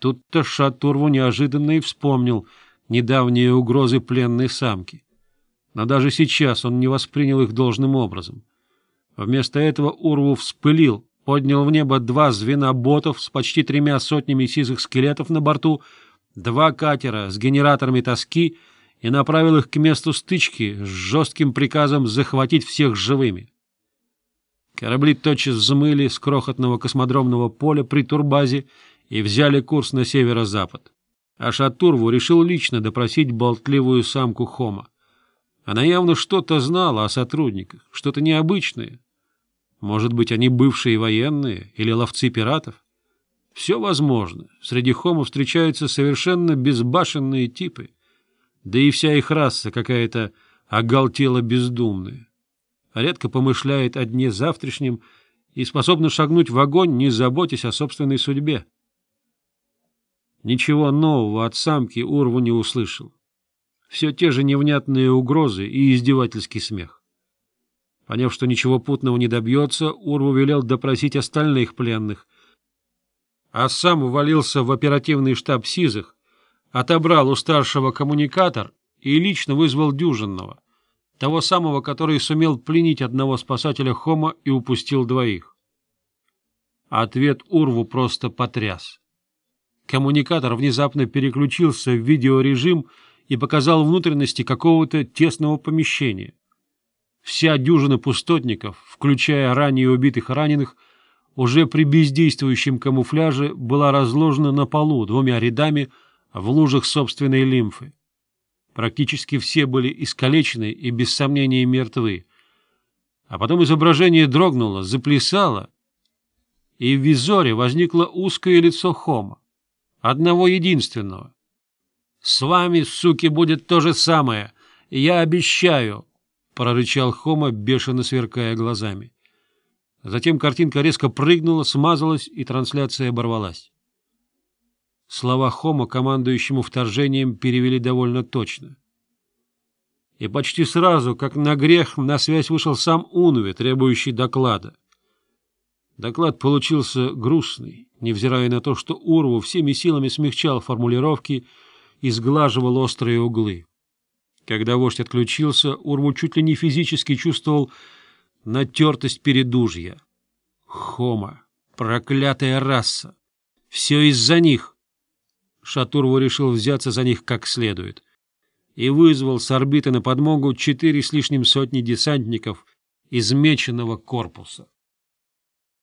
Тут-то Шатурву неожиданно и вспомнил недавние угрозы пленной самки. Но даже сейчас он не воспринял их должным образом. Вместо этого Урву вспылил, поднял в небо два звена ботов с почти тремя сотнями сизых скелетов на борту, два катера с генераторами тоски и направил их к месту стычки с жестким приказом захватить всех живыми. Корабли тотчас взмыли с крохотного космодромного поля при турбазе и взяли курс на северо-запад. А Шатурву решил лично допросить болтливую самку Хома. Она явно что-то знала о сотрудниках, что-то необычное. Может быть, они бывшие военные или ловцы пиратов? Все возможно. Среди Хома встречаются совершенно безбашенные типы. Да и вся их раса какая-то оголтела бездумная. Редко помышляет о дне завтрашнем и способна шагнуть в огонь, не заботясь о собственной судьбе. Ничего нового от самки Урву не услышал. Все те же невнятные угрозы и издевательский смех. Поняв, что ничего путного не добьется, Урву велел допросить остальных пленных, а сам увалился в оперативный штаб Сизых, отобрал у старшего коммуникатор и лично вызвал дюжинного, того самого, который сумел пленить одного спасателя Хома и упустил двоих. Ответ Урву просто потряс. Коммуникатор внезапно переключился в видеорежим и показал внутренности какого-то тесного помещения. Вся дюжина пустотников, включая ранее убитых раненых, уже при бездействующем камуфляже была разложена на полу двумя рядами в лужах собственной лимфы. Практически все были искалечены и, без сомнения, мертвы. А потом изображение дрогнуло, заплясало, и в визоре возникло узкое лицо Хома. Одного единственного. «С вами, суки, будет то же самое, я обещаю!» — прорычал Хома, бешено сверкая глазами. Затем картинка резко прыгнула, смазалась, и трансляция оборвалась. Слова Хома командующему вторжением перевели довольно точно. И почти сразу, как на грех, на связь вышел сам Унве, требующий доклада. Доклад получился грустный, невзирая на то, что Урву всеми силами смягчал формулировки и сглаживал острые углы. Когда вождь отключился, Урву чуть ли не физически чувствовал натертость передужья. Хома, проклятая раса, все из-за них. Шатурву решил взяться за них как следует и вызвал с орбиты на подмогу четыре с лишним сотни десантников измеченного корпуса.